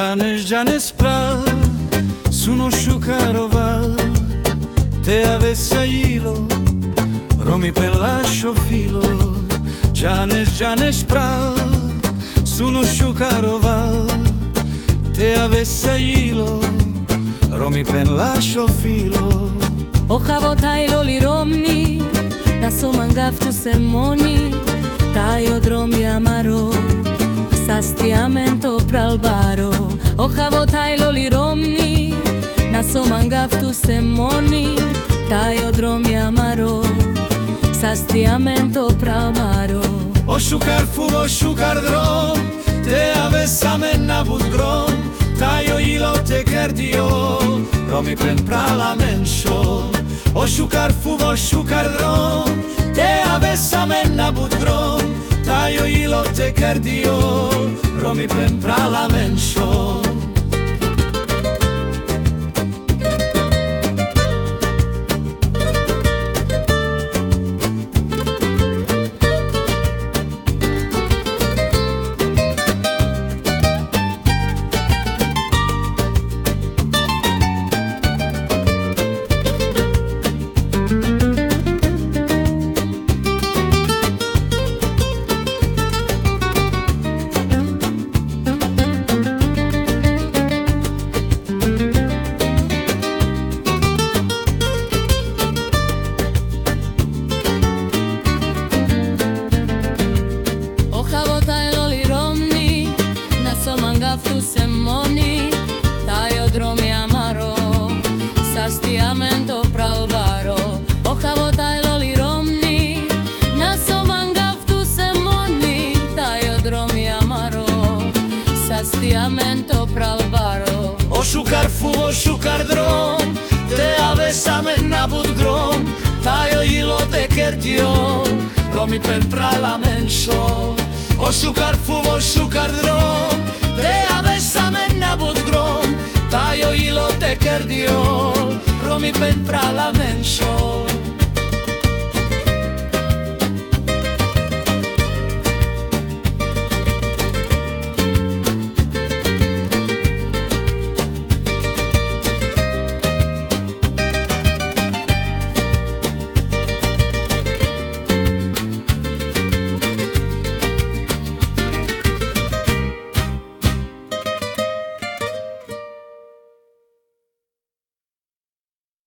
Caneš da ne spra, suno šukarova, te Јило, роми romi pelašo filo. Caneš da ne spra, suno šukarova, te ave sailo, romi pelašo filo. Ojavo tajlo li romni, da su mangavtu se moni, taj odrom je amaro, sastiamento pralbaro. Οχ αβοτάει ρομνι Να σώμα αγκαύτουσε μόνη Τα ιοδρόμια αμαρό Σα στιαμέν το πραμαρό Ο σουκάρ φου, ο Τε αβέσαμε να βουτρό Τα ιοίλο τε κέρδιο Ρόμι πεν πραλαμέν Ο σουκάρ φου, ο Τε αβέσαμε να βουτρό Τα ιοίλο τε κέρδιο Ρόμι πεν πραλαμέν Τάιο δρόμοι αμάρο, Σαστιάμεντο πράβο. Ο καβοτάιλο λυρόμνη. Να σοβαν γαφτού. Σαιμόνι, Τάιο δρόμοι αμάρο, Σαστιάμεντο πράβο. Ο σούκαρφουβό σου κardρό, Τε αδέσamen να βουλούν. Τάιο γιλότε κερδίον, Ρομιπέμπραλα μέσο. Ο σούκαρφουβό σου κardρό, Τε αδέσamen να βουλούν. Tajo ilo te kerdio Romi pen prala menšo